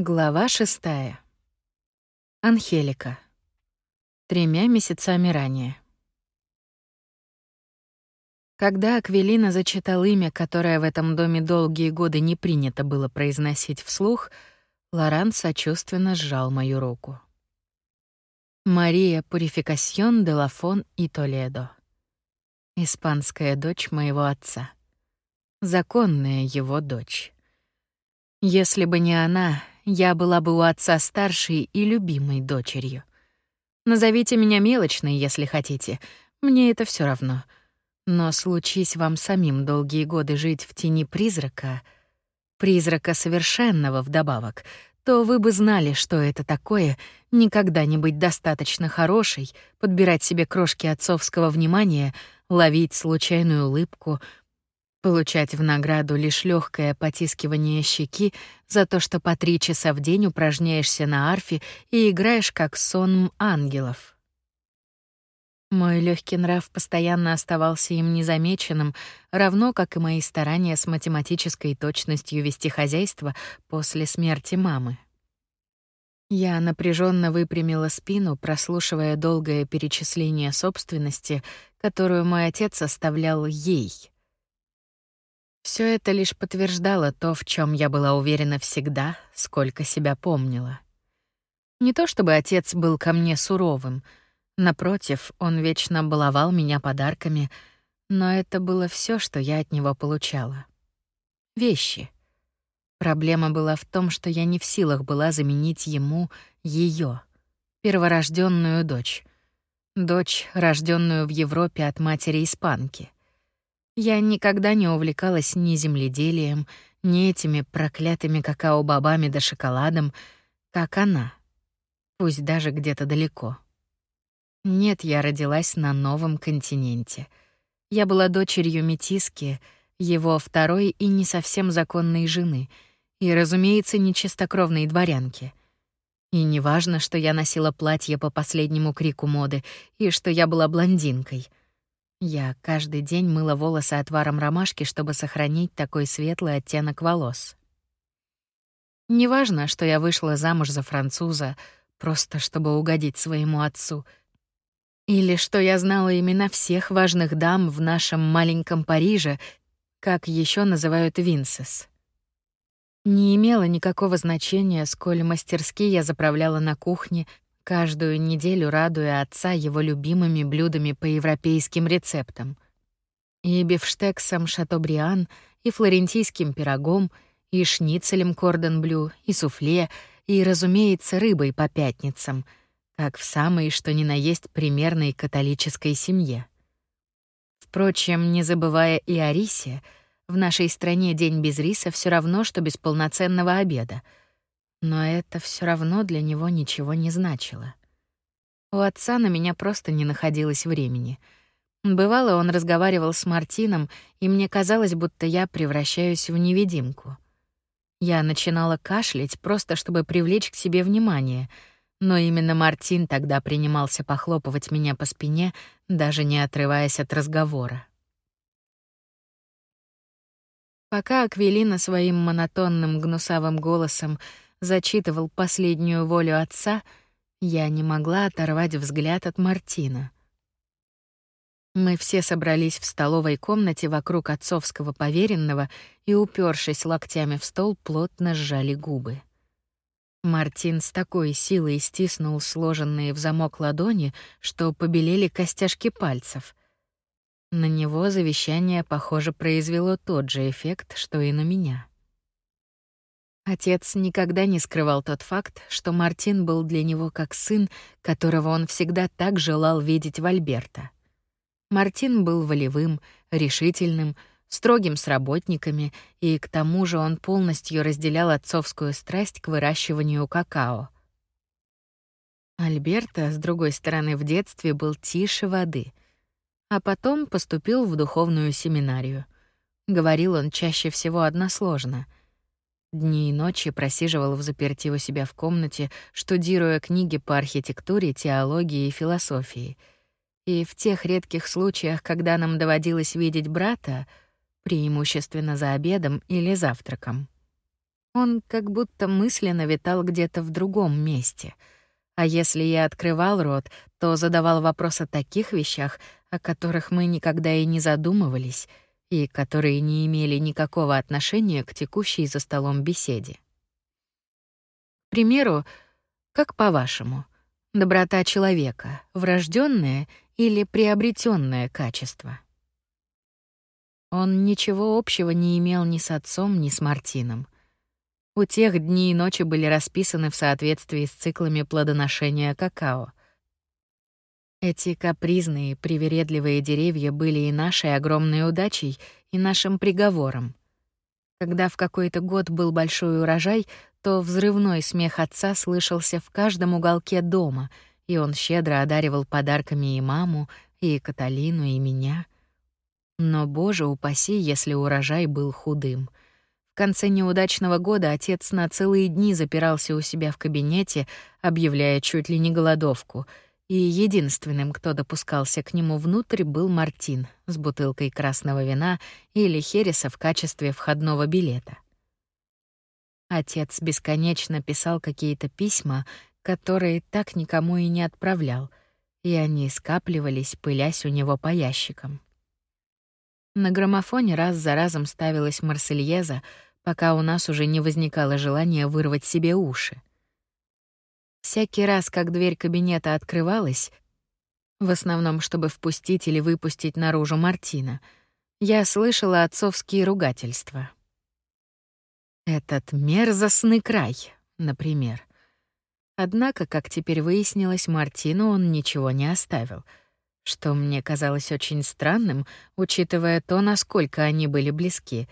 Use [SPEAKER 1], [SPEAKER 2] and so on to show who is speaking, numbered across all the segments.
[SPEAKER 1] Глава шестая. Анхелика. Тремя месяцами ранее. Когда Аквелина зачитал имя, которое в этом доме долгие годы не принято было произносить вслух, Лоран сочувственно сжал мою руку. Мария Пурификасьон де Лафон и Толедо. Испанская дочь моего отца. Законная его дочь. Если бы не она, я была бы у отца старшей и любимой дочерью. Назовите меня мелочной, если хотите. Мне это все равно. Но случись вам самим долгие годы жить в тени призрака, призрака совершенного вдобавок, то вы бы знали, что это такое никогда не быть достаточно хорошей, подбирать себе крошки отцовского внимания, ловить случайную улыбку — Получать в награду лишь легкое потискивание щеки за то, что по три часа в день упражняешься на арфе и играешь как сон ангелов. Мой легкий нрав постоянно оставался им незамеченным, равно как и мои старания с математической точностью вести хозяйство после смерти мамы. Я напряженно выпрямила спину, прослушивая долгое перечисление собственности, которую мой отец оставлял ей — все это лишь подтверждало то, в чем я была уверена всегда, сколько себя помнила. Не то чтобы отец был ко мне суровым, напротив, он вечно баловал меня подарками, но это было все, что я от него получала. Вещи. Проблема была в том, что я не в силах была заменить ему ее, перворожденную дочь. Дочь, рожденную в Европе от матери испанки. Я никогда не увлекалась ни земледелием, ни этими проклятыми какао-бобами да шоколадом, как она, пусть даже где-то далеко. Нет, я родилась на новом континенте. Я была дочерью метиски, его второй и не совсем законной жены, и, разумеется, не чистокровной дворянки. И не важно, что я носила платье по последнему крику моды и что я была блондинкой — я каждый день мыла волосы отваром ромашки, чтобы сохранить такой светлый оттенок волос. Неважно, что я вышла замуж за француза, просто чтобы угодить своему отцу, или что я знала имена всех важных дам в нашем маленьком Париже, как еще называют Винсес. Не имело никакого значения, сколь мастерски я заправляла на кухне, каждую неделю радуя отца его любимыми блюдами по европейским рецептам. И бифштексом шатобриан, и флорентийским пирогом, и шницелем кордон-блю, и суфле, и, разумеется, рыбой по пятницам, как в самой что ни на есть примерной католической семье. Впрочем, не забывая и о рисе, в нашей стране день без риса все равно, что без полноценного обеда — но это все равно для него ничего не значило. У отца на меня просто не находилось времени. Бывало, он разговаривал с Мартином, и мне казалось, будто я превращаюсь в невидимку. Я начинала кашлять просто чтобы привлечь к себе внимание, но именно Мартин тогда принимался похлопывать меня по спине, даже не отрываясь от разговора. Пока Аквелина своим монотонным гнусавым голосом зачитывал последнюю волю отца, я не могла оторвать взгляд от Мартина. Мы все собрались в столовой комнате вокруг отцовского поверенного и, упершись локтями в стол, плотно сжали губы. Мартин с такой силой стиснул сложенные в замок ладони, что побелели костяшки пальцев. На него завещание, похоже, произвело тот же эффект, что и на меня. Отец никогда не скрывал тот факт, что Мартин был для него как сын, которого он всегда так желал видеть в Альберта. Мартин был волевым, решительным, строгим с работниками, и к тому же он полностью разделял отцовскую страсть к выращиванию какао. Альберта, с другой стороны, в детстве был тише воды, а потом поступил в духовную семинарию. Говорил он чаще всего односложно — Дни и ночи просиживал в заперти у себя в комнате, штудируя книги по архитектуре, теологии и философии. И в тех редких случаях, когда нам доводилось видеть брата, преимущественно за обедом или завтраком, Он как будто мысленно витал где-то в другом месте. А если я открывал рот, то задавал вопрос о таких вещах, о которых мы никогда и не задумывались, и которые не имели никакого отношения к текущей за столом беседе. К примеру, как по-вашему, доброта человека врожденное или приобретенное качество? Он ничего общего не имел ни с отцом, ни с Мартином. У тех дни и ночи были расписаны в соответствии с циклами плодоношения какао. Эти капризные, привередливые деревья были и нашей огромной удачей, и нашим приговором. Когда в какой-то год был большой урожай, то взрывной смех отца слышался в каждом уголке дома, и он щедро одаривал подарками и маму, и Каталину, и меня. Но, боже упаси, если урожай был худым. В конце неудачного года отец на целые дни запирался у себя в кабинете, объявляя чуть ли не голодовку, и единственным, кто допускался к нему внутрь, был Мартин с бутылкой красного вина или хереса в качестве входного билета. Отец бесконечно писал какие-то письма, которые так никому и не отправлял, и они скапливались, пылясь у него по ящикам. На граммофоне раз за разом ставилась Марсельеза, пока у нас уже не возникало желания вырвать себе уши. Всякий раз, как дверь кабинета открывалась, в основном, чтобы впустить или выпустить наружу Мартина, я слышала отцовские ругательства. Этот мерзостный край, например. Однако, как теперь выяснилось, Мартину он ничего не оставил, что мне казалось очень странным, учитывая то, насколько они были близки,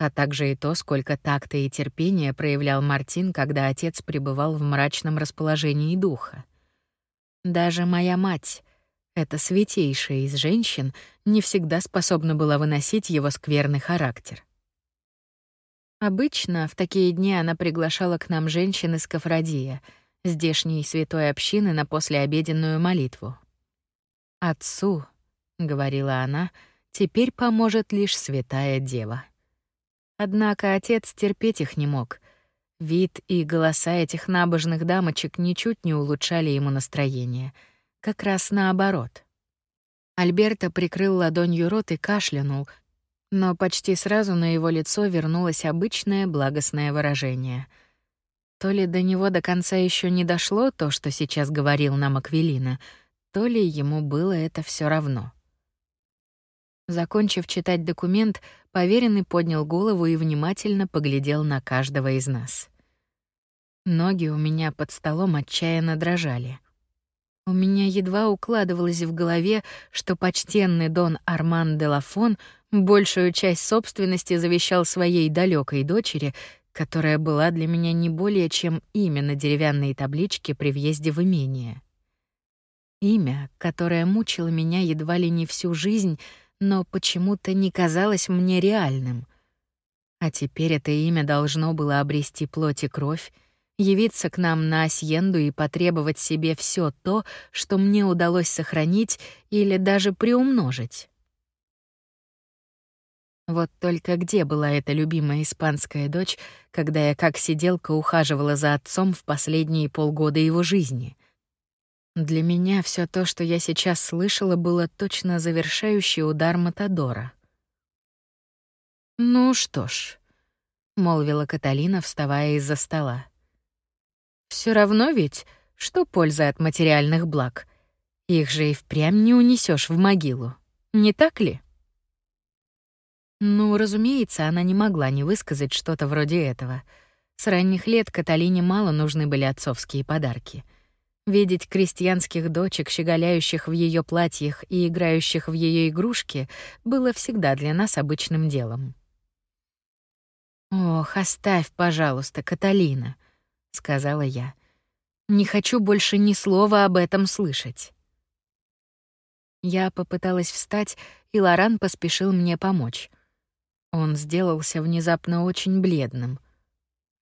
[SPEAKER 1] а также и то, сколько такта и терпения проявлял Мартин, когда отец пребывал в мрачном расположении духа. Даже моя мать, эта святейшая из женщин, не всегда способна была выносить его скверный характер. Обычно в такие дни она приглашала к нам женщин из Кафрадия, здешней святой общины на послеобеденную молитву. «Отцу», — говорила она, — «теперь поможет лишь святая дева». Однако отец терпеть их не мог. Вид и голоса этих набожных дамочек ничуть не улучшали ему настроение. Как раз наоборот. Альберто прикрыл ладонью рот и кашлянул, но почти сразу на его лицо вернулось обычное благостное выражение. То ли до него до конца еще не дошло то, что сейчас говорил нам Аквилина, то ли ему было это все равно. Закончив читать документ, поверенный поднял голову и внимательно поглядел на каждого из нас. Ноги у меня под столом отчаянно дрожали. У меня едва укладывалось в голове, что почтенный Дон Арман де Лафон большую часть собственности завещал своей далекой дочери, которая была для меня не более чем имя на деревянной табличке при въезде в имение. Имя, которое мучило меня едва ли не всю жизнь, но почему-то не казалось мне реальным. А теперь это имя должно было обрести плоть и кровь, явиться к нам на Асьенду и потребовать себе все то, что мне удалось сохранить или даже приумножить. Вот только где была эта любимая испанская дочь, когда я как сиделка ухаживала за отцом в последние полгода его жизни? Для меня все то, что я сейчас слышала, было точно завершающий удар Матадора. «Ну что ж», — молвила Каталина, вставая из-за стола. Все равно ведь, что польза от материальных благ? Их же и впрямь не унесешь в могилу, не так ли? Ну, разумеется, она не могла не высказать что-то вроде этого. С ранних лет Каталине мало нужны были отцовские подарки. Видеть крестьянских дочек, щеголяющих в ее платьях и играющих в ее игрушки, было всегда для нас обычным делом. Ох, оставь, пожалуйста, Каталина, сказала я. Не хочу больше ни слова об этом слышать. Я попыталась встать, и Лоран поспешил мне помочь. Он сделался внезапно очень бледным.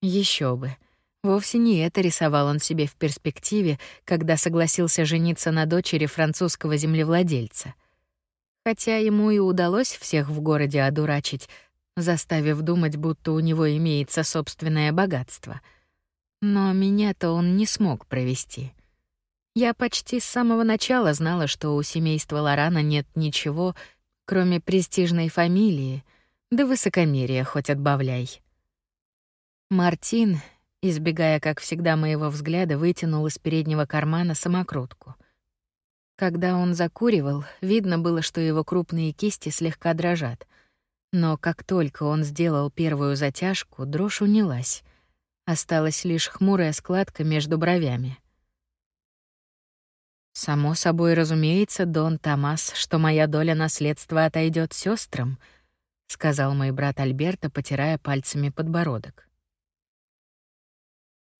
[SPEAKER 1] Еще бы. Вовсе не это рисовал он себе в перспективе, когда согласился жениться на дочери французского землевладельца. Хотя ему и удалось всех в городе одурачить, заставив думать, будто у него имеется собственное богатство. Но меня-то он не смог провести. Я почти с самого начала знала, что у семейства Лорана нет ничего, кроме престижной фамилии, да высокомерия хоть отбавляй. Мартин, избегая, как всегда, моего взгляда, вытянул из переднего кармана самокрутку. Когда он закуривал, видно было, что его крупные кисти слегка дрожат. Но как только он сделал первую затяжку, дрожь унялась. Осталась лишь хмурая складка между бровями. Само собой разумеется, Дон Томас, что моя доля наследства отойдет сестрам, сказал мой брат Альберто, потирая пальцами подбородок.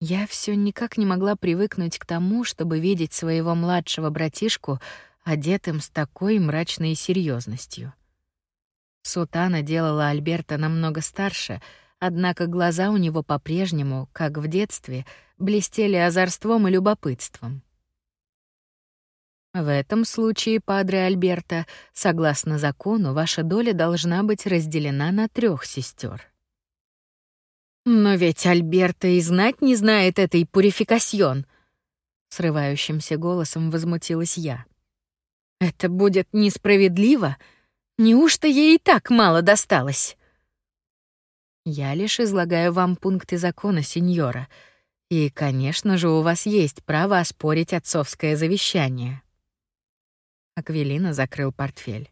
[SPEAKER 1] Я все никак не могла привыкнуть к тому, чтобы видеть своего младшего братишку одетым с такой мрачной серьезностью. Сутана делала Альберта намного старше, однако глаза у него по-прежнему, как в детстве, блестели озорством и любопытством. В этом случае, падре Альберта, согласно закону, ваша доля должна быть разделена на трех сестер. Но ведь Альберта и знать не знает этой пурификасьон. Срывающимся голосом возмутилась я. Это будет несправедливо. Неужто ей и так мало досталось? Я лишь излагаю вам пункты закона, сеньора. И, конечно же, у вас есть право оспорить отцовское завещание. Аквилина закрыл портфель.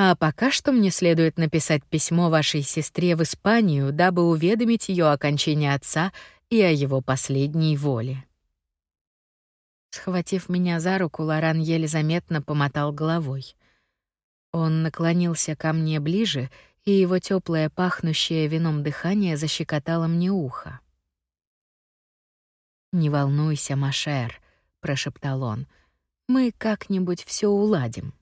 [SPEAKER 1] А пока что мне следует написать письмо вашей сестре в Испанию, дабы уведомить ее о кончине отца и о его последней воле. Схватив меня за руку, Лоран еле заметно помотал головой. Он наклонился ко мне ближе, и его теплое, пахнущее вином дыхание защекотало мне ухо. «Не волнуйся, Машер», — прошептал он, — «мы как-нибудь все уладим».